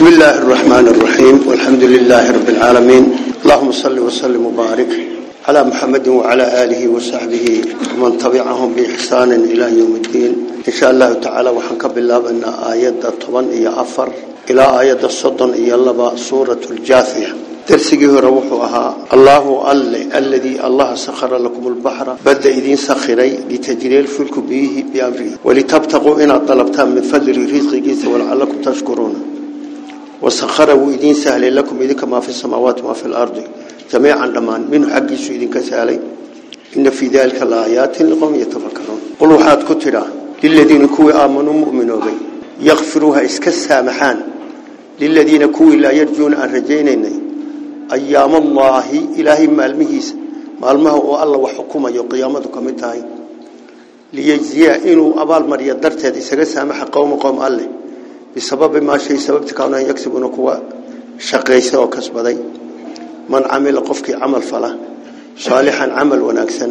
بسم الله الرحمن الرحيم والحمد لله رب العالمين. اللهم صل وسلم وبارك على محمد وعلى آله وصحبه ومن تبعهم بإحسان إلى يوم الدين. إن شاء الله تعالى وحنك بالله أن آيات طبعا إيا أفر إلى آيات الصدن إيا اللبا سورة الجاثية. درسيه روحها الله الذي الله سخر لكم البحر. بدأ إذين سخري لتجري الفلك به بأمره. ولتبتغوا إن طلبتان من فضل رزقه ولعلكم تشكرون. وسخره إذين سهل لكم إذنك ما في السماوات وما في الأرض. جميعا لمان منه حق إذنك سهلي إن في ذلك الآيات لقوم يتفكرون. قلوا حاد كترا. للذين كوي آمنوا مؤمنوا بي. يغفروها إسكسامحان للذين كوي لا يرجون أن رجينيني أيام الله إلهي مالمهيس مالمه الله وحكومة يقيامتك متاهي ليجزي إنه أبال مريا درتها إسكا سامح قوم قوم الله bisababi maa shay sababti kaano an yagsibuuna kuwa shaqaysa oo kasbaday man camila qofkii camal fala saalixan camal wanaagsan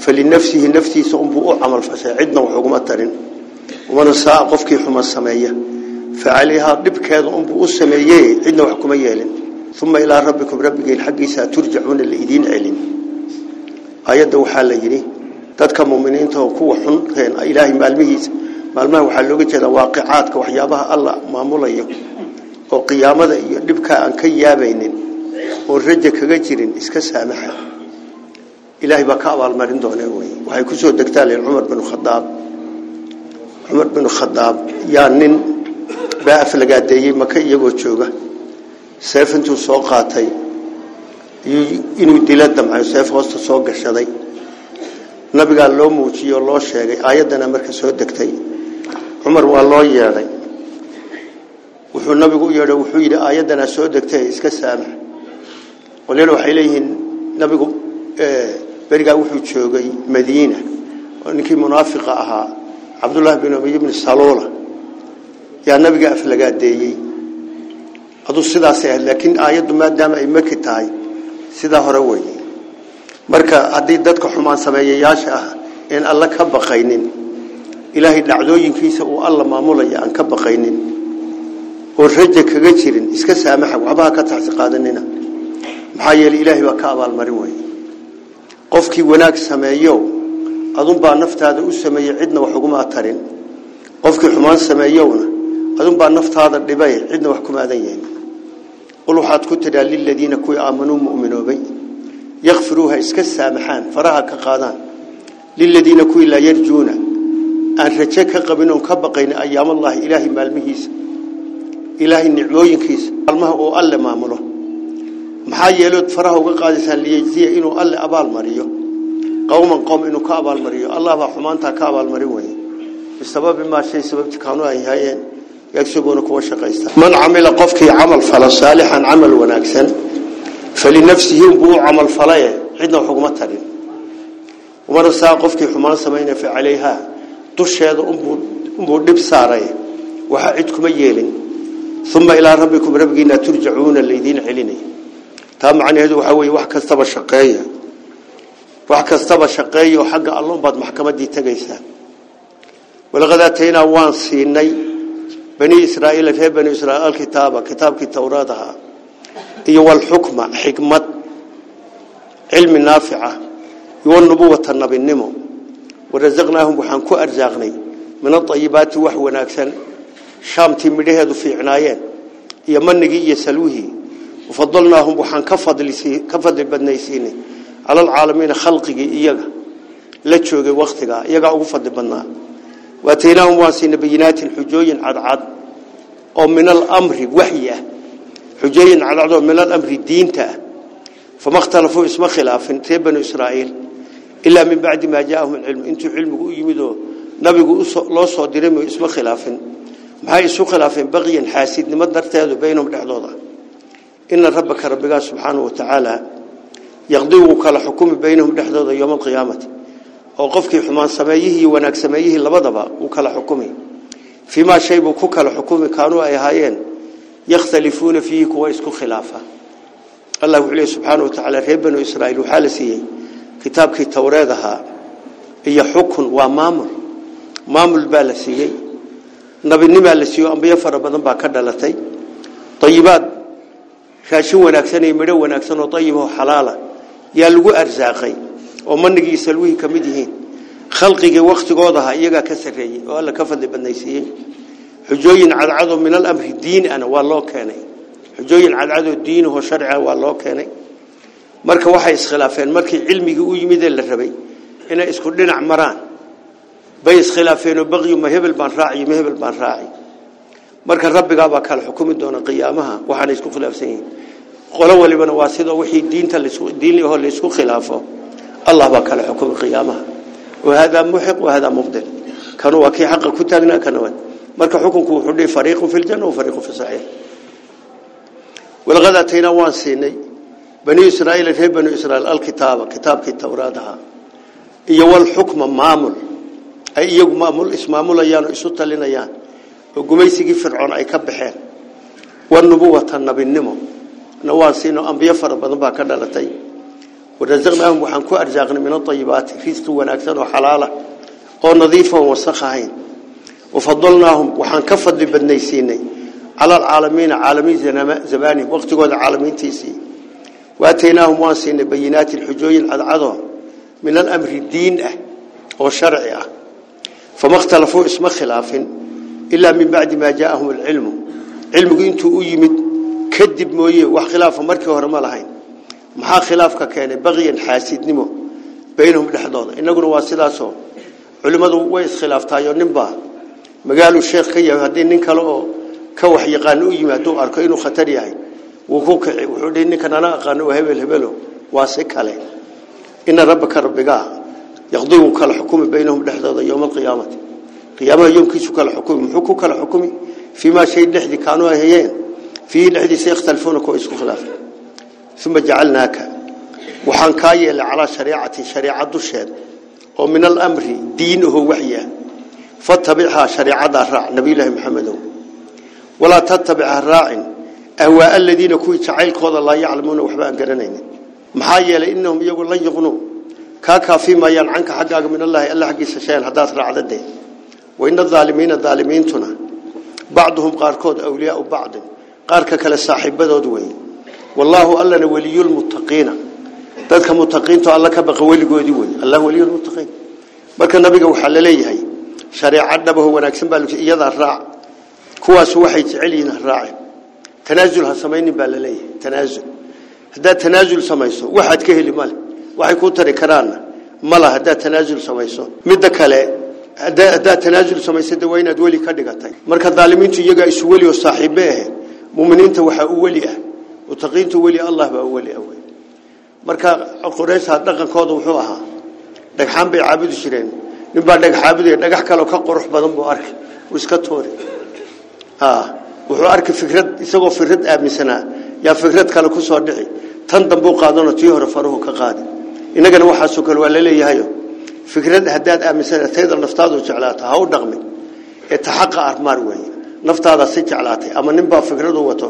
falinafsihi naftiisa unbuu u camal fashay cidna wax uguma tarin waman saa qofkii xuma sameeya fa calayhaa dhibkeeda unbuu u sameeye cidna wax kuma yeelin uma ilaa rabbikum rabbigiin xaggiisa turjacuuna laidiin celin ayadda waxaa la yidhi dadka maalmaha waxaa looga jeeda waaqicaadka waxyaabaha alla maamulayo oo qiyaamada iyo dhibka aan ka yaabaynin oo raja kaga jirin iska saamaxa. Ilaahay baa ka abaalmarin doona wey waxay ku soo degtaa leen cumar bin khadaab. Cumar bin khadaab yaa nin baa aflagaadeeyey maka iyagoo jooga. Seef intuu soo qaatay. Inuu dila damcayo seef hoosta soo gashaday. Nabigaa loo muujiyey oo loo sheegay. Aayaddana marka soo degtay cumar waa loo yeedhay wuxuu nabigu u yeedhay wuxuu yidhi aayaddana soo degtay iska saamax qolyana waxay leeyihiin nabigu berigaa wuxuu joogay madiina. Oo ninkii munaafiqa ahaa cabdullaahi bin ubay bni saluula yaa nabiga aflagaadeeyey aduu sidaasay ahayd laakiin aayaddu maadaama ay maki tahay sidaa hore weeye. Marka haddii dadka xumaan sameeyayaasha ah in alla ka baqaynin ilaahay dhacdooyinkiisa uu alla maamulaya aan ka baqaynin oo raja kaga jirin iska saamaxa waxbaha ka taxsi qaadanina maxaa yeelay ilaahay baa ka abaalmarin wey qofkii wanaag sameeyo adunbaa naftaada u sameeyey cidna wax uguma tarin qofkii xumaan sameeyowna adunbaa naftaada dhibay cidna wax kuma adan yahin qul waxaad ku tidhaa liladiina kuwii aamanuu mu'minoobay yakfiruuha iska saamaxaan faraha ka qaadaan liladiina kuwii laa yarjuuna aan raje ka qabin oon ka baqayn ayaamallahi ilaahay maalmihiisa ilaahay nicmooyinkiisa maalmaha uu alle maamulo maxaa yeelood faraha uga qaadaysaan liyejziya inuu alle abaal mariyo qowman qowm inuu ka abaalmariyo allah baa xumaantaa ka abaalmarin weye bisababi maa shay sababti kaanu ay hayeen yagsubuuna kuwa shaqaysta man camila qofkii camal fala saalixan camal wanaagsan falinafsihi unbuu u camal falaye cidna wax uguma tarin qofkii xumaan samayna fa calayha dusheeda unbuu dhib saaray waxa cid kuma yeelin uma ilaa rabbikum rabbigiina turjacuuna laydiin celinay taa macnaheedu waxaa weeye wax kastaba shaqeeya wax kastaba shaqeeya oo xagga allon baad maxkamaddii tegaysaa walaqad aataynaa waan siinay bani israa'iila reer bani israa'iil alkitaaba kitaabkii towraad ahaa iyo walxukma xikmad cilmi naafica iyo nubuwata nabinimo ورزقناهم وحن كأرزاقني من الطيبات وحونا أكثر شامتي مليها ذو في عنايات يمن نجي يسلوهي وفضلناهم وحن كفض البدنيسيني على العالمين خلقي إيجا لتشوق وقتها. إيجا أوفض بنا واتيناهم واسين بينات الحجوي عد عد أو من الأمر وحية. حجين على عدو من الأمر دينته. فما اختلفوا اسم خلاف. تيبن إسرائيل. إلا من بعد ما جاءهم العلم. أنتوا علمكم يمدوا نبي يقول لا صادرين اسم خلافين. ما هي سو خلاف بغي حاسد نمدر تهدوا بينهم الأعضاء إن ربك ربك سبحانه وتعالى يقضيك لحكم بينهم الأعضاء يوم القيامة. وقفك حمان سمايه وناك سمايه لبضبا وكال حكمي فيما شيء بكوك الحكومة كانوا أيهايين يختلفون فيه كويسك خلافة. الله عليه سبحانه وتعالى ربنا إسرائيل وحالسيين كتابك توريدها هي حكم ومامر. مامر بالسيئ نبي نما لسيو أنبياء فربنا باكر دلتي طيبات. خاشو ونكسن يمرو ونكسن وطيب وحلالة يلو أرزاقي. ومن نجي سلوه كمدهين. خلقي وقت قوضها يجا كسر يجي ولا كفل بنيسي حجوين على عضو من الأمر الدين أنا والله كاني. حجوين على عضو الدين هو شرعه والله كاني. Marka waxay iskhilaafeen markii cilmigii u yimid la rabay inay isku dhinac maraan bay iskhilaafeenoo baqyu ma hebel baan raaciyo ma hebel baan raaci marka rabbigaabaa kala xukumi doona qiyaamaha waxaana isku khilaafsan qolo walibana waa sidoo wixii diinta diinlihoo laysku khilaafo allah baa kala xukumi qiyaamaha وهذا محق وهذا مبدل كانوا وكي حق كتاغنا كانوا marka xukunku wuxuu dhii fariiqu fil janna wa fariiqu fi sa'ir waan بني إسرائيل في بني إسرائيل الكتاب كتاب التوراة ده. يوال حكم مامل أي يوم مامل اسم مامل يانو إسوت لنا يان وجميس فرعون أي كبحه والنبوة النبي النمو. نواسين أنبياء فرب نبا كذا لتي ورزقناهم وحنكو أرزاقنا من الطيبات. فيست ونأكثر وحلالة. ونظيفة نظيفة وفضلناهم وفضلناهم وحنكفد بالنيسيني على العالمين عالمي زمان زباني وقت قعد عالمين تيسين واتيناهم واسين بينات الحجوج العضو من الأمر الدين أه، أو شرعي أه. فما اختلفوا اسم خلاف إلا من بعد ما جاءهم العلم. علم قلت أجمد كدب مويه وخلاف مركة ورمالهين ما خلافك كان بغيا حاسد نمو بينهم الحضوض إن قلوا واسداسا علم هذا ويس خلاف تايو نمبا. ما قالوا الشيخ كيه هدين ننكالو كوحي قانو أجمدو أركينو خطريهين waa hebel hebelo waa si kale ina rabbaka rabbigaa yaqdigu kala xukumi baynahum dhexdooda yowma alqiyaamati qiyaamaha yoomkiisu kala xukumi muxuu ku kala xukumi fiimaa shay dhexdii kaanuu ay hayeen fiihi dhexdiisa yakhtalifuuna kuwa isku khilaafay ثم جعلناك وحان كايل على شريعة شريعة دشهد ومن الأمر دينه وحيه فاتبعها شريعة الراع نبي الله محمد ولا تتبع الراع أهواء الذين كوي تعيل قوض الله يعلمون وحبان قرنين. محايا لإنهم يقول لن يغنوا. كاكا فيما ينعنك حقاق من الله إلا حقي سشيان حداث راع ذا وإن الظالمين الظالمين تنا. بعضهم قاركود أولياء بعض. قارك كلا صاحب بدودوين والله ألنا ولي المتقين. ذلك متقين الله كبق ولي قودي الله ولي المتقين. marka nabiga waxa la leeyahay shariicada uu wanaagsan baa iyada raac kuwaas waxay jecel تنازل هالسمين بالليل تنازل. هذا تنازل سمايسو. واحد كهل مال. واحد كوتر كرانا. ملا هذا تنازل سمايسو. مدك عليه هذا هذا تنازل سمايسو. وين دولي كذا قطعي. مرك تيجي تيجا إسولي وصاحبه. ممنين توحى أوليه وتقين تولي الله بأولي أول. مرك القرآن هذا كان كذا وحواها دخان بعبد شرين. نبى دخ عبد دخ كلو كقرح بضم بأرك. وسكتوري. آه. Wuxuu arkay fikrad isagoo fikrad aaminsana yaa fikrad kale ku soo dhici tan dambu qaadano tii hore faruhu ka qaadi inagana waxa soo kale waa la leeyahay fikrad hadaad aaminsana tayda naftaadu jeclaata ha u dhaqmi ee taxaqa armaar weey naftaada si jeclaatay ama nin baa fikradu wato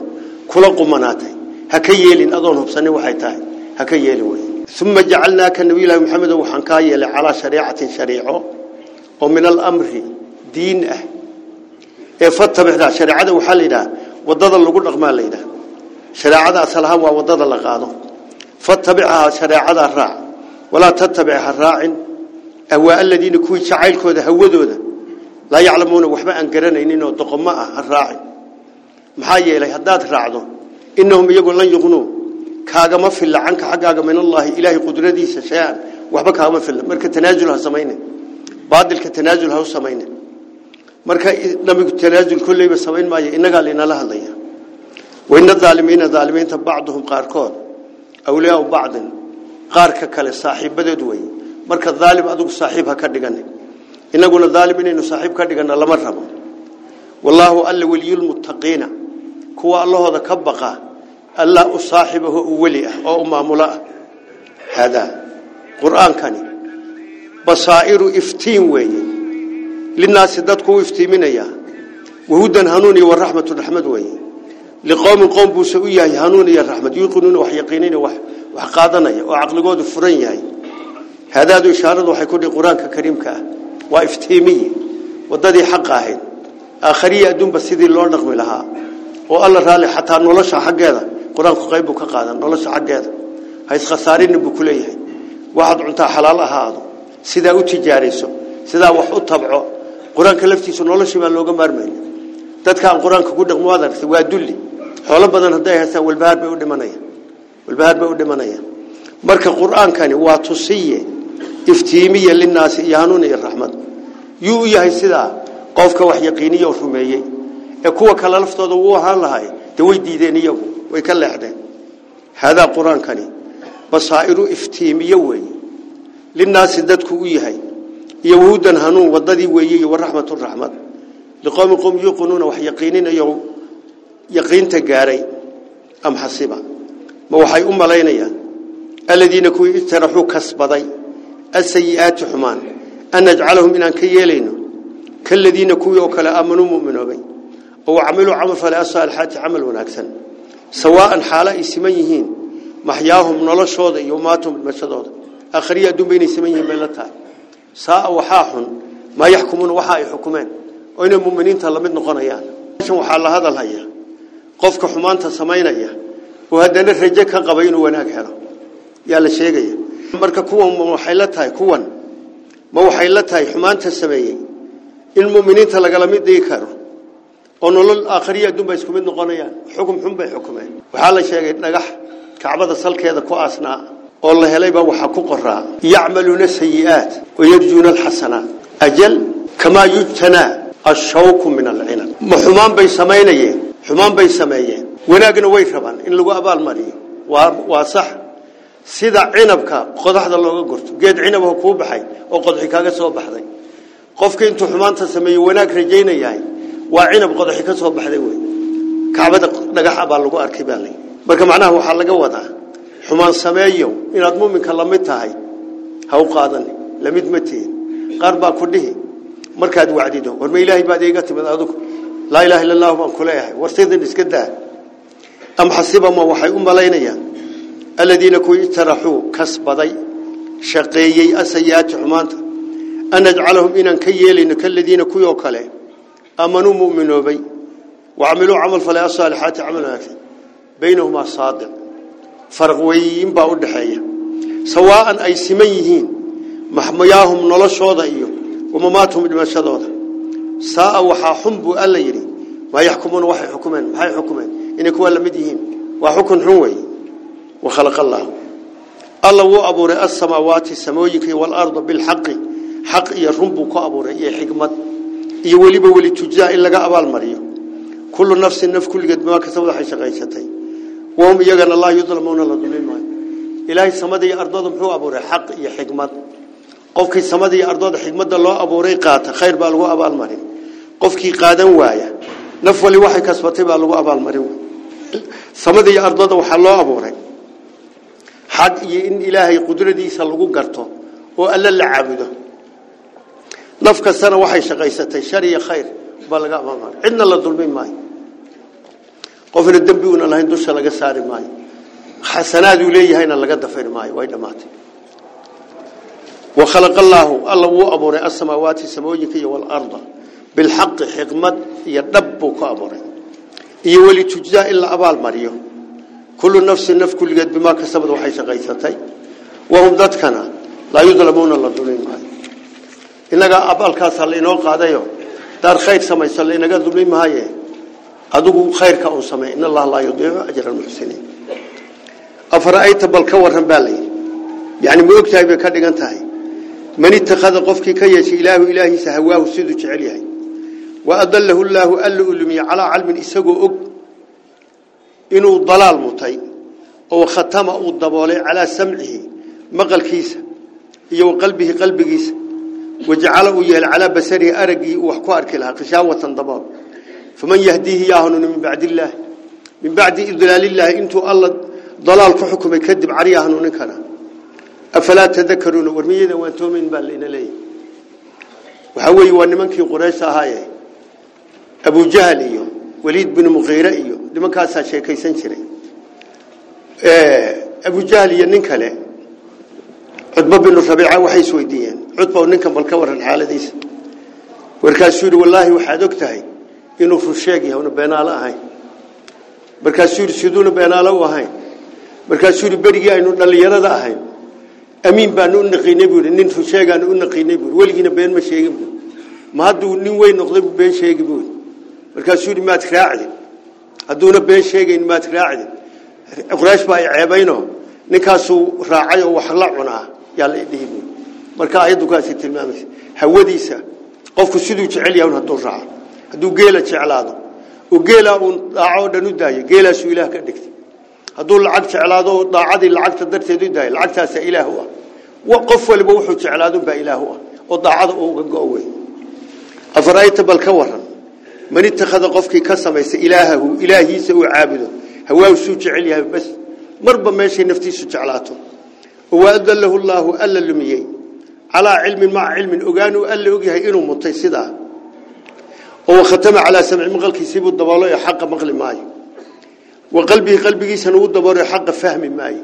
kula qumanaatay haka yeelin adoon hubsanin waxay tahay haka yeelin way thumma ja'alnaaka nabiyana muhammad waxaan ka yeelay ala shariicatin shariico oo min al-amri diin ah ee fatabixda shariicada waxa la yiraahdaa wadada lagu dhaqmaa la yiraahdaa shariicada asalaha waa wadada la qaado fatabixha shariicada raac wala tatabixha raacin awaa alladina kuwi jacaylkooda hawadooda la yaclamuuna waxba aan garanaynin oo doqoma ah raacin maxaa yeelay hadaad raacdo innahum iyagu lan yuqnuu kaagama filla canka xaggaaga min allahi ilaahay qudradiisa shay-an waxba kaagama filla marka tanaazul ha samayne baadilka tanaazul ha u samayne marka nabigu tanaazul kolleyba samayn maayo innagaa laynala hadlaya waina aalimiina aalimiinta bacduhum qaarkood awliyaau bacdin qaarka kale saaxiibadeed wey marka aalim adigu saaxiib ha ka dhigan inaguna aalim inaynu saaxiib ka dhigana lama rabo wallaahu alla weliyulmuttaqiina kuwa allahooda ka baqa allah u saaxibaho u weli ah oo maamula ah hada qur'aankani basaa'iru iftiin weeye للناس في يفتي منيا. وهودا هنون والرحمة الرحمة وهي لقوم قوم بوسوية هنون يا الرحمة يقولون وحيقينين وح وحقادنا وعقل قود فرنيا هذا ذو إشارة وحيكون القرآن ككريم كا وافتيمي وددي حق هين آخرية دون بس يدي الله نقبلها والله رالي حتى نلاش حق هذا. قرآن قريب كقادة نلاش حق هذا. هاي خسارين بكليه واحد عنده حلال هذا. سيدا وتجاريسه سيدا وحط طبعه qur-aanka laftiisu noloshii baa looga maarmayna dadka aan qur-aanka ku dhaqmo waad aragtay waa dulli xoolo badan hadday haystaan walbahaar bay u dhimanayaan walbahaar bay u dhimanayaan marka qur-aankani waa tusiye iftiimiye linaasi iyo hanuun iyo raxmad yuu yahay sidaa qofka wax yaqiiniya oo rumeeyey ee kuwa kale laftooda uu ahaan lahay dee way diideen iyagu way ka leexdeen haadaa qur-aankani basaa'iru iftiimiye weeye linaasi dadku u yahay يهودا هنون وضدي ويجي والرحمة الرحمة لقوم قوم يقنون وح يقينين يوم يقين تجاري أم حسبا. ما وحي أم لا ينيا الذين كوي اترحوا كسب ضي السيئات حمان. أن نجعلهم إن كيالين كالذين كوي أكل آمنوا مؤمنوا بي. أو عملوا عمل فلا صالحات عمل أكثر سواء حالا إسميهين. محياهم نلشوا ضي يوماتهم المشدود أخرية دون بين اسميهم بلتها haya qofka xumaanta samaynaya oo haddana rajo ka qaba inuu wanaag helo yaa la sheegaya marka kuwan ma waxay la tahay kuwan ma waxay la tahay xumaanta sameeyey in muminiinta lagala mid dhigi karo oo nolol aakhriya adduunba isku mid noqonayaan xukum xun bay xukumeen waxaa la sheegay dhagax kacbada salkeeda ku aasnaa والله هلايبا وحقوق قراء يعملون السيئات ويرجون الحسنات أجل كما يجتنا الشوك من العنى محمان بي سمينيين حمان بي سمينيين وناقنا ويشبان إن لقوا أبا المري وصح سيدا عينبك قد أحد الله قلت قيد عينبه كوب بحي وقد حكاك سوى بحدي قفك انتو حمان تسمي وناك رجينا ياهي وعينب قد حكاك سوى بحدي كعبادة نقاح أبا لقوا أركبان لي بك معناه وحال لقوا xumaan sameeyo inaad muminka la mid tahay ha u qaadan la mid ma tihin qaar baa ku dhihi markaad wacdido war ma ilaahay baad iiga timid adigu laa ilaha illa allah baan ku leeyahay war sidan iska daa am xasiba ma waxay u malaynayaan aladiina kuwii ijtaraxuu kasbaday shaqeeyey asayaati xumaanta an najcalahum inaan ka yeelayno kaladiina kuwii oo kale aamanuu muminoobay wacamiluu camal falay asaalixaati camal wanaagsan baynahumaa saadiq فرق وين بعود حياة سواء أي سميهين محمياهم نلا شوضة إيو وما ماتهم بما شذوذا ساء وحاهم بألا يري ما يحكمون وحي حكمان وحي حكمان إن كوال مديهم وحكم حوي وخلق الله. الله هو أبو رئ السماوات السمويك والأرض بالحق. حق يرنب كأبو رئ حكمة يولي بولي تجاء إلا جاء بالمريض كل نفس النفس كل قد ما كسبها حشقة شتين وهم يجن الله يظلمون الله ظلمين إلهي دي أرضهم هو أبوري حق يا حكمة قفك دي أرضهم حكمة الله أبوري قات خير بالغو أبال مريو قفك قادم وايا نفولي واحد كسبتي بالغو أبال مريو السماء دي أرضهم وحلو أبوري xaq iyo in ilaahay qudradiisa lagu garto oo alla la caabudo. Naf kastana waxay shaqaysatay shar iyo khayr baa laga amaamar cidna la dulmin maayo qofna dembi una lahayn dusha laga saari maayo xasanaad uu leeyahayna laga dafir maayo way dhamaatay وخلق الله الله هو أبوري السماوات السماوية والأرض. بالحق حكمة يدب كأبوري يولي تجزاء إلا أبال مريو. كل نفس نف كل قد بما كسبت وحي شقيستي وهم ذاتكنا لا يظلمون الله ظلمين معي إنك أبال كاسا لإنو قاديو دار خير سميسا لإنك ظلمين معي adigu khayrka u samay in allah la yudiicu ajra almuhsinin afara'ayta bal ka waran baa la yidhi. Yacni ma ogtahay bay ka dhigan tahay. Man ittakhada qofkii ka yeeshay ilaahu ilaahiisa hawaahu siduu jecel yahay. Wa adallahu allaahu alla u lumiye calaa calmin isagoo og inuu dalaal mutay oo khatama uu daboolay calaa samcihi maqalkiisa iyo qalbihi qalbigiisa. Wajacala uu yeelay ala basarihi araggii uu wax ku arki lahaa qishaawatan dabool. فمن يهديه ياهن من بعد الله من بعد إذلال الله إنتو الله ضلال فحكم يكذب عرياهن ونكنا أفلا تذكرون ورمي إذا وانتو من بالين لي. وحوي وأن منك قريش هاي. أبو جهل إيوم وليد بن مغيرة إيوم لما كاسا شيء كي سنشري. آه، أبو جهل ينك له عطبة بن ربيعة وحي سويديا عطبة وننك ملكورا الحالة ديس وركاسور والله وحدك تهي. Inuu rusheeg yahay una beenaalo ahayn markaasuu yidhi siduuna beenaalo u ahayn markaasuu yidhi berigii aynu dhallinyarada ahayn amiin baanu u naqiinay buu yidhi nin rusheegaanu u naqiinay buu weligiina been ma sheegin buu ma hadduu nin weyn noqday buu been sheegi buu markaasuu yidhi maad raacdi hadduuna been sheegayn maad raacdi quraysh baa ay ceebayno ninkaasuu raacay oo wax la cunaa yaa la dhihi buu marka ayadu kaasi tilmaamaysa hawadiisa qofku siduu jecel yahay hadduu raaco lacag jeclaado oo daacadii lacagta darteed u daayo lacagtaasa ilaah u ah qof waliba wuxuu jeclaado baa ilaah u ah oo daacada uu uga go' wey afarayta bal ka waran man ittakhada qofkii ka samaysa ilaahahu ilaahiisa uu caabudo hawaa suu jecel yahay bas marba meeshay naftiisu jeclaato waadallahu llaahu alla lumiyey calaa cilmin maca cilmin ogaanuu alla ogyahay inuu mutay sidaa هو ختم على سمع مغلق يسيب الدبالة حق مغل ماي وقلبي قلبي سنو الدبالة حق فهم ماي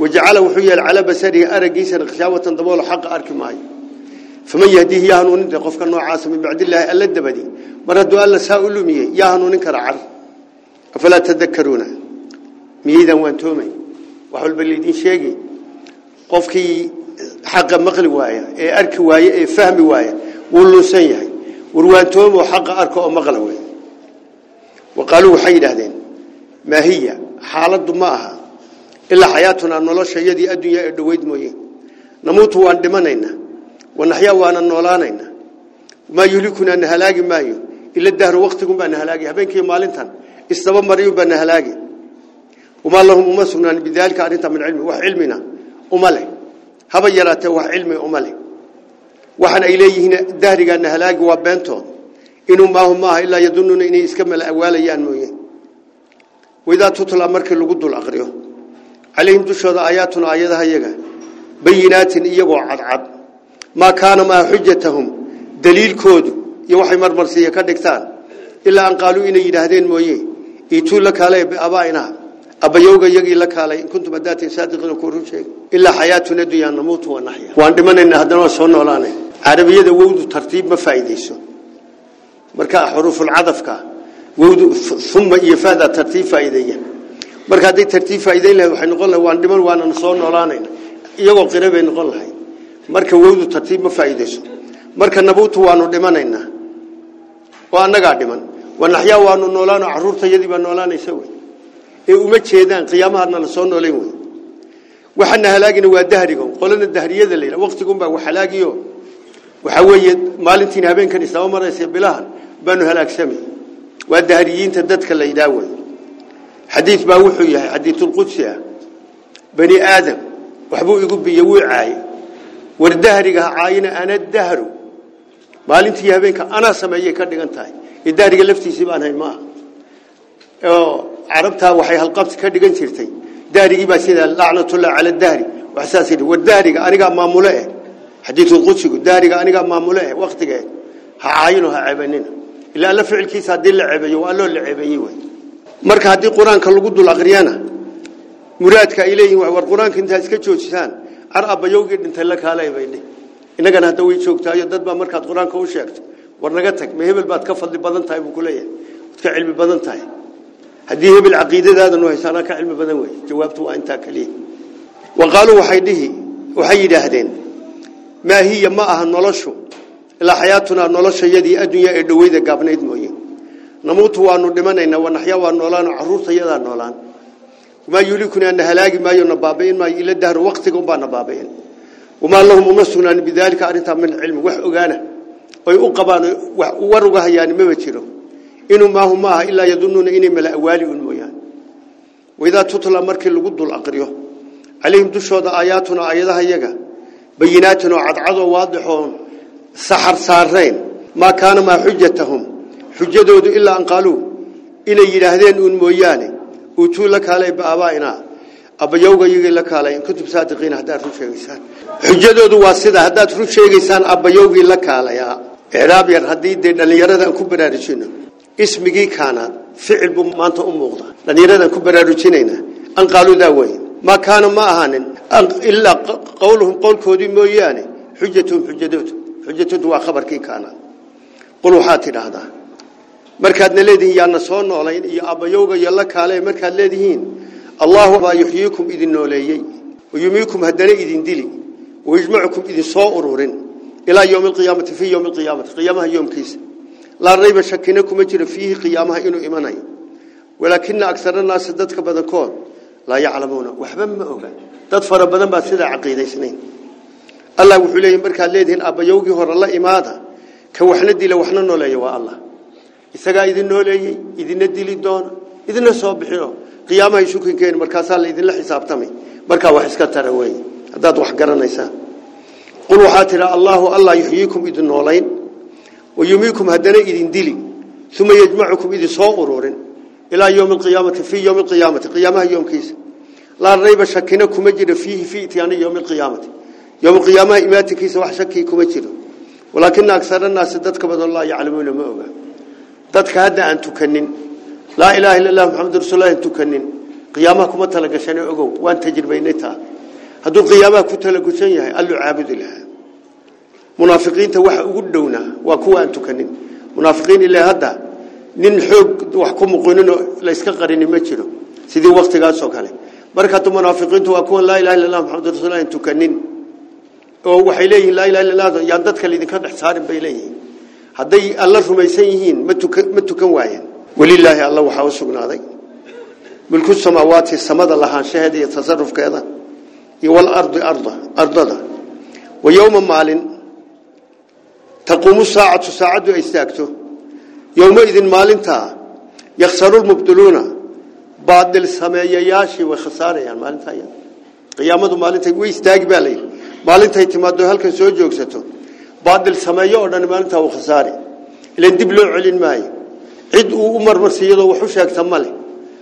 وجعله حيا على بسري أرقي سن خشاوة الدبالة حق أرك ماي فمن يهديه يا هنون انت قفك النوع عاصم بعد الله ألا الدبدي مردوا ألا سأولوا مية ياهنون انك رعر فلا تذكرونه ميدا وانتومي وحول بليدين شيقي قفكي حق مغل واي أرك واي فهم واي ولو سيحي ورواتهم وحق أركوا مغلوي وقالوا حي لهذين. ما هي؟ حالة دماها إلا حياتنا أن الله شيدي الدنيا الدويد موي. نموت وان دمانينا. ونحيا وان النولانينا ما يهلكنا أن هلاقي ما يو. إلا الدهر وقتكم بأن هلاقي. هبين كي مالنتان. استوى مريو بأن هلاقي. وما اللهم أمسونا بذلك أنت من علمي وحلمنا أمالي. هبا يلاته وحلمي أمالي. Waxaan ay leeyihiin dahrigaana halaagi waa beentood inuu maahu maaha ilaa yadunuuna inay iska mala awaalayaan mooye waidaa tutla markii lagu dul aqriyo calayhim dushooda aayaatuna aayadaha yaga bayinaatin iyagoo cadcad maa kaana maa xujatahum daliilkoodu iyo waxay marmarsiiya ka dhigtaan ilaa an qaaluu inay yidhaahdeen mooye iituu la kaalay biabaa'ina abayowga iyagii la kaalay in kuntum hadaatiin saadiqiina ku run sheeg ilaa xayaatuna dunyaa namuutu wa naxya waan dhimanaynaa haddana waan soo noolaanay carabiyada wowdu tartiib ma faa'iidayso marka xuruufulcadafka wowdu uma iyo fada tartiib faa'iideeya marka hadday tartiib faa'iideyn lahayd waxay noqon lahayd waan dhiman waanana soo noolaanayna iyagoo qira bay noqon lahayd marka wowdu tartiib ma faa'iidayso marka nabuutu waanu dhimanaynaa oo annagaa dhiman wanaxyaa waanu noolaano carruurtayadii baa noolaanaysa wey ee uma jeedaan qiyaamahana la soo nooleyn wey waxana halaagina waa dahriga qolana dahriyada la yidhaha waqtigunbaa wax halaagiyo waxaa weeye maalintiina habeenkan isaba maraysa bilahan baanu halaagsami waa dahriyiinta dadka la yidhaha wey baa wuxuu yahay xadiidulqudsi ah bani aadam waxbuu igu biyo wuu caaye war dahriga ha caayina ana dahru maalintii habeenka anaa sameeyay ka dhigan tahay ee dahriga laftiisii baan hayn maaha carabtaa waxay halqabsi ka dhigan jirtay dahrigii baa sida lacnatullah cala dahri waxsaas yidhi war dahriga anigaa maamule eh xadiidulqudsigu dahriga anigaa maamule eh waqtiga eh ha caayino ha ceebanina ilaa alla ficilkiisa haddii la ceebeeyo waa alloo la ceebeeyey wey marka haddii qur-aanka lagu dul aqriyana muraadka ay leeyihin war qur-aanka intaad iska joojisaan car abbayowgii dhintay la kaalay bay dhih innagana hadda way joogtaayo dad baa markaad qur-aanka u sheegto war naga tag ma hebel baad ka fadli badan tahay buu ku leeyahay ka cilmi badan tahay intaa keliya wa qaaluu waxay dhihi waxay yidhaahdeen maa hiya ma aha noloshu ilaa xayaatunaa noloshayadii addunya ee dhoweyda gaabnayd mooye namuutu waanu dhimanaynaa wanaxya waa noolaano carruurtayadaa noolaan wamaa yulikunaa na halaagi maayo na baabi'in maayo ila dahru waqtiga unbaa na baabi'in wamaa lahum uma sugnaan bidaalika arrintaa min cilmi wax ogaana oy u qabaan war uga hayaani maba jiro inuu maahu maaha ilaa yadunuuna inay mala awaali un mooyaan waidaa tutla markii lagu dul aqriyo calayhim dushooda aayaatuna aayadaha yaga bayinaatin oo cadcadoo waadixoon saxar saarayn maa kaana maa xujatahum xujadoodu ilaa an qaaluu inay yidhaahdeen uun mooyaane uutuu la kaalay biaabaaina abbayowga iyagii la kaalay in kuntum saadiqiina haddaad run sheegaysaan xujadoodu waa sida haddaad run sheegaysaan abbayowgii la kaalaya icraab yar haddii dee dhallinyaradan ku baraarujino ismigii kaanaad ficil buu maanta u muuqda dhallinyaradan ku baraarujinayna an qaaluu daa wey maa kaana ma ahaanin ilaa qowluhum qowlkoodii mooyaane xujatuhum xujadoodu xujatoodu waa khabarkii kaanaad qul waxaad tidhaahdaa markaadna leedihiin yaana soo noolayn iyo aabbayowga iyo la kaale markaad leedihiin allahu baa yuxyiikum idin nooleeyey wayumiikum haddana idin dili wayajmacukum idin soo ururin ilaa yowmi alqiyaamati fii yowmi alqiyaamati qiyaamaha yoomkiisa shakina kuma jiro fiihi qiyaamaha inuu imanayo walaakina agsara naasi dadka badankood laa yaclamuuna waxba ma oga dad fara badan baa sidaa caqiidaysnayn allah wuxuu leeyahy markaad leedihiin aabbayowgii hore la imaada ka waxna dila waxna nooleeya waa allah isagaa idin nooleeyey idina dili doona idina soo bixino qiyaamaha shukinkeen markaasaa la idinla xisaabtamay markaa wax iska tara wey haddaad wax garanaysaan qul waxaa tidha allaahu allah yuxyiikum idin noolayn ويميكم هدنا إذن دلي ثم يجمعكم إذن صغرورين إلى يوم القيامة في يوم القيامة قيامة يوم كيس. لا ريب شكناكم أجر فيه في إتيان يوم القيامة. يوم القيامة إماتي كيس وح شكيكم ولكن أكثر الناس ذاتك بدل الله يعلمون ما هو ذاتك هدى أن تكنن. لا إله إلا الله محمد رسول الله أن تكنن. قيامكم تلقى شنعقوا وأن تجربينتها. هذو قيامكم تلقى شنعقوا ألو عابد الله. Munaafiqiinta waxa ugu dhowna waa kuwa aan tukanin munaafiqiin ilaa hadda nin xoog wax ku muqinin la iska qarin ma jiro sidii waqtigaas oo kale marka munaafiqiintu waa kuwa laa ilaaha illa allah maxamed rasuul aan tukanin oo waxay leeyihiin laa ilaha illa allah yaan dadka lidinka dhex saarin bay leeyihiin hadday alla rumaysan yihiin ma tukan ma tukan waayeen walilaahi alla waxaa u sugnaaday mulku samaawaati samada lahaanshaheeda iyo tasarufkeeda iyo walardi arda ardada wa yowma تقوم الساعة ساعد ويستأكتو يومئذ مالنتا يخسر المبتلون بعد السمية ياشي وخسارة يعني مالنتا يعني. قيامة مالنتا ويستأكب علي مالنتا اعتمادو هل كان سوجوك ستو. بعد السمية ورن مالنتا وخسارة. لين دبلو علين ماي. عد أمر مرسيده وحوش أكتمل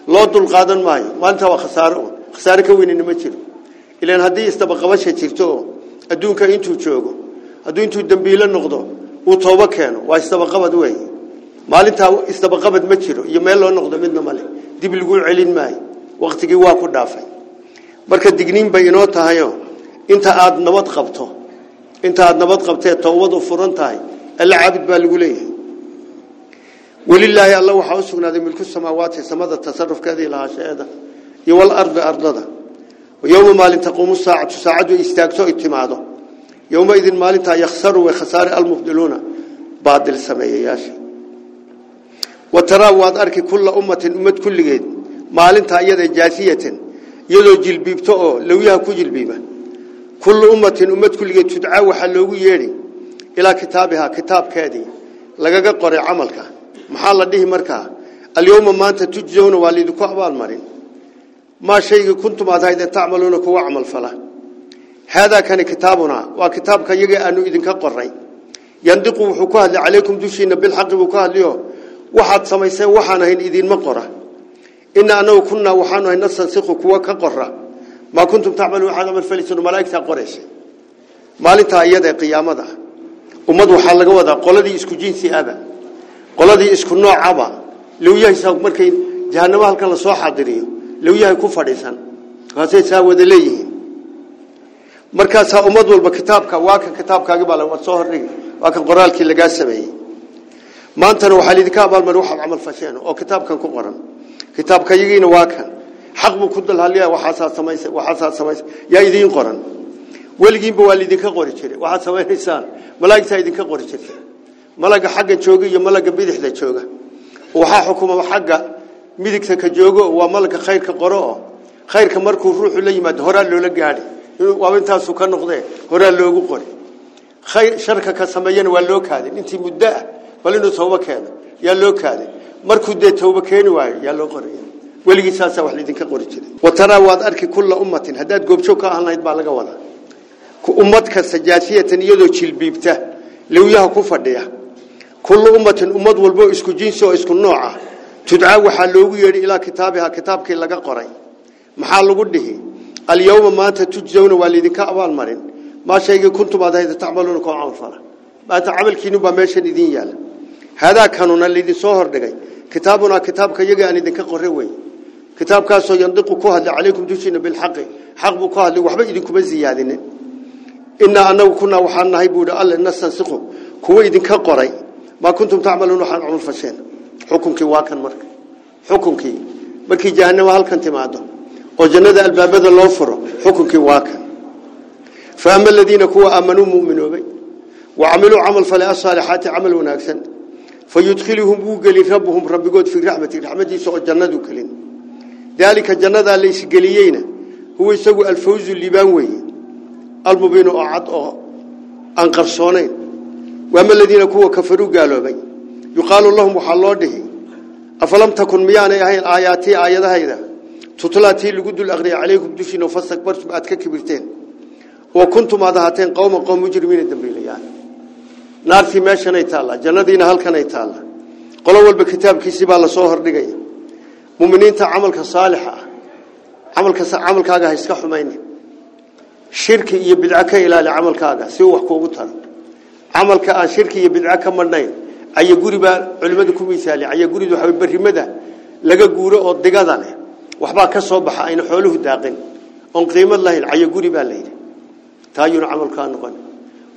لا دول قادن ماي. مالنتا وخسارة. خسارة كوين نمتل إلين هدي استبقى وشه تيرتو أدونك إنتو تشوغو. Hadduu intuu dembiilo noqdo uu toobo keeno waa isdabaqabad wey maalintaa isdabaqabad ma jiro iyo meel loo noqdo midna male dib lagu celin maayo waqtigii waa ku dhaafay marka digniin bay inoo tahayo inta aad nabad qabto inta aad nabad qabtee toobadu furan tahay alla caabud baa lagu leeyahay walilaahi alla waxaa u sugnaaday milku samaawaati samada tasarufkeeda iyo lahaashaheeda iyo walardi ardada yowma maalin taquumu saacatu saacaddu istaagto ay timaado يوم أيدين تا تايخسروا وخسارة المفضلون بعد السمية ياشي وتراوا أدرك كل أمة أمة كل جد تا يد جاسية. يلو جلبيب تؤ لو يها بيبة كل أمة أمة كل جد تدعوا حلو يري. إلى كتابها كتاب كادي. لقى قرى عملك. محل ديه مركا. اليوم ما أنت تجزون والدك أبا المرين ما شيء كنتم هذا تعملون كوا عمل فلا. هذا كان كتابنا وكتاب كيجي أنو إذن كقرئ يندق وحكاه لعليكم دشين بالحق وحكاه ليه واحد سميسا وحنا هن إذن مقرة إن أنا وكنا وحنا هن نسنسخ وكوا كقرة ما كنتم تعملوا هذا من فلسة الملائكة قريش. ما لتأيد قيام ذا ومدو حلق وذا قلدي إسكو جنسي هذا قلدي إسكو نوع عبا. لو يهيساك مركين جهنم هل كان صاحة دريه لو يهيكو فريسا هذا يساوي ذليهن markaasaa ummad walba kitaabka waa kan kitaabkaagi baa la soo hordhigi waa kan qoraalkii lagaa sameeyey maantana waxaa lidinka abaalmari waxaad camal fasheen oo kitaabkan ku qoran kitaabka yagiina waa kan xaq buu ku dalhaliya waxaasaad samaysay waxaasaad samaysay yaa idiin qoran weligiinba waa lidinka qori jiray waxaad samaynaysaan malaa'igtaa idinka qori jirtay malaga xagga jooga iyo malaga bidixda jooga waxaa xukuma xagga midigta ka joogo waa malaga khayrka qoro oo khayrka markuu ruuxu la yimaado horaa loola gaadhi waaba intaasu ka noqdee horaa loogu qori khayr sharka ka sameeyana waa loo kaadin intii muddo ah bal inuu tooba keeno yaa loo kaadin markuu dee tooba keeni waayo yaa loo qoraya weligii saasaa wax laydinka qori jiray wataraa waad arki kulla ummatin haddaad goobjoog ka ahan lahayd baa laga wadaa ummad kasta jaasiyatan iyadoo jilbiibta lawyaha ku fadhiya kullu ummatin ummad walbo isku jinsi oo isku nooc ah tudcaa waxaa loogu yeedhi ilaa kitaabiha kitaabkii laga qoray maxaa lagu dhihi اليوم ما تتجون والدك أبال مرن ما شيء كنت بعدها إذا تعملون كعمل فلا. بعد عمل كينو بمشى ندين يلا هذا كانون الذي صهر دقي كتابنا كتاب كيجا يجي أن يدك قريوي كتاب كاسو ينطق كوه عليكم دشين بالحق. حق كوه اللي وحبي يدك بزيادين إن أنا وكنا وحنا هاي بودا الله الناس نسخه كوه يدك قري ما كنتم تعملون حن عمل فشين. حكم كي واكن مرك. حكم كي. بكي جانه وهل كنت معدوم oo jannada albaabada loo furo xukunkii waa kan. Fa ama aladiina kuwa aamanuu mu'minoobay وعملوا عمل فلا الصالحات عمل وناكسن فيدخلهم وقلي ربهم ربقود في رحمة رحمة سوء الجنة كلين ذلك الجنة ليس قليين هو يسوي الفوز اللبانوي المبين أعد أنقر صونين وأما الذين كوا كفروا قالوا بي يقال اللهم وحالله أفلم تكن ميانا هاي الآيات آيات تطلعتي لجود الأغنياء عليكم دشي نفسك برش بعد ككبرتين وكنت مع ذهاتين قوم قوم مجرمين الدبيلة يعني نار في ماشنا يتعلى جنة دينا هلك نيتعلى قلوا أول بكتاب كسب على صهر دقيا ممنين تعمل كصالحة عمل كس عمل كذا يسكح ماين شرك يبلعك إلى العمل كذا سوى كوبتر عمل كأ شرك يبلعك منين أي جوري بعلمتكم مثال أي جوري ذو حبيب الرمدة لقى جوره أو هذا waxbaa ka soo baxa ayna xooluhu daaqin oon qiimad lahayn aya guri baa layidhi taayuuna camalkaa noqon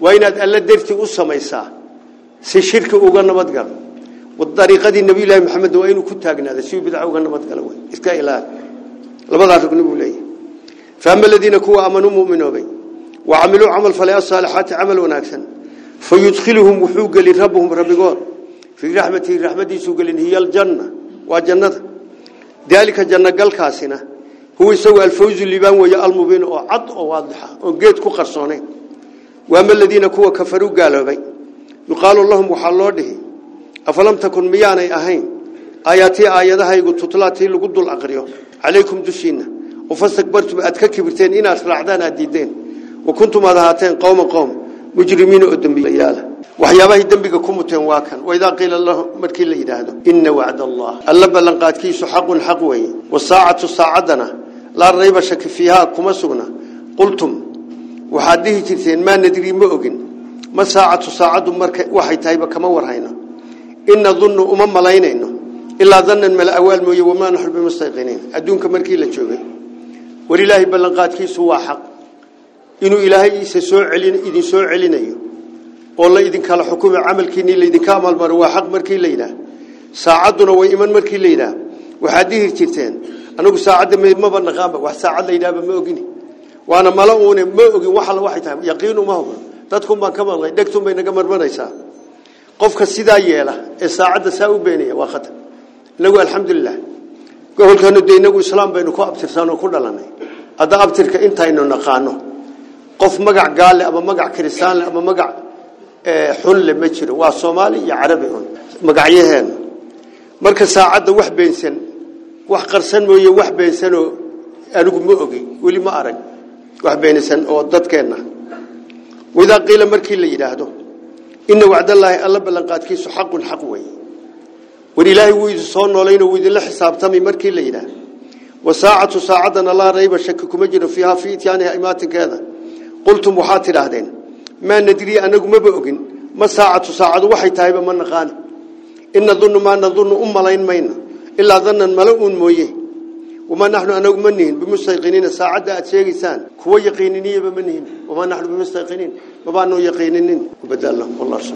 waa inaad alla darti u samaysaa si shirki uga nabadgal dariiqadii nabi ilaahi maxamed waa inuu ku taagnaado si uu bidca uga nabadgalo wey iska ilaali labadaa rugni buu leeyahay faama aladiina kuwa aamanuu mu'minoobay وعملوا عمل فلا الصالحات عمل وناكسن فيدخلهم وحوق لربهم ربقون في رحمته رحمته سوقلين هي الجنة وجنة ذلك الجنة قال كاسنة هو يسوي الفوز اللبان ويا المبين وعد وواضحة وقيت كو قرصونين وأما الذين كوا كفروا قالوا بي. يقال اللهم وحالوده أفلم تكن مياني أهين. آياتي آياتها يقول تطلاتي لقد الأقريو عليكم دشينا وفاستكبرتم أتككبرتين إنا أسرعدان أديدين وكنتم مجرمين أدن بيالا وحيابه الدنبك كمتين واكن. وإذا قيل الله مركي الله يدهدو إن وعد الله. اللبا لنقاد كيسو حق حق وي والساعة ساعدنا. لا ريب شك فيها كمسونا. قلتم. وحاده جرتين ما ندري أغن ما ساعة ساعد مركي وحي تايبا كما ورهينا. إن ظن أمم ملاينينو إلا ظن من الأول موي وما نحن بمستيقنين. أدونك مركي لجوغي ولله بلنقاد كيسو حق. Inuu ilaahay isa soo celin idin soo celinayo oo la idin kala xukumo amalkiini la idin ka amal mar waa xaq markii leeyna saacaduna way iman markii leeyna waxa dhihir jirteen anagu saacada meed ma banaqaanba wax saacad leeynaaba ma ogini waana mala uune ma ogin waxa la waxay tahay yaqiinu ma hubo dadku baan ka maqlay dhegtun bay naga marmanaysaa qofka sidaa yeela ee saacada saa u beenaya waa khatar inagu alxamdulilah gobolkanu de inagu islaam baynu ku abtirsanoo ku dhalanay hadda abtirka intaynu naqaano قف مجع قال لي أبا مجع كريستان أبا مجع حل مجر وصومالي يا عربي هون مجعيهن مركز ساعد وح بين سن وح قرسن ويا وح بين سن وألوك مؤقي ولي ما أرق وح بين سن وضد كنا وإذا قيل مركي اللي يدهدو إن وعد الله ألا بلنقات كيس حق حقوي وإلهي ويد صون علينا ويد الله حساب تامي مركي اللي يدهد وساعة ساعدنا الله ريب الشككم مجر فيها في تيانها إمات كذا قلتم وحات الأهدين ما ندري أنكم ما بأجن ما ساعة ساعة وحي تايبة ما نقان إن ظن ما نظن أم لين مين. إلا ظن ملؤ مويه. وما نحن أنكم منهن. بمستيقنين ساعة أتشيغسان كوا يقينيني بمنهن. وما نحن بمستيقنين. ما بأنه يقينين وبدأ الله. والله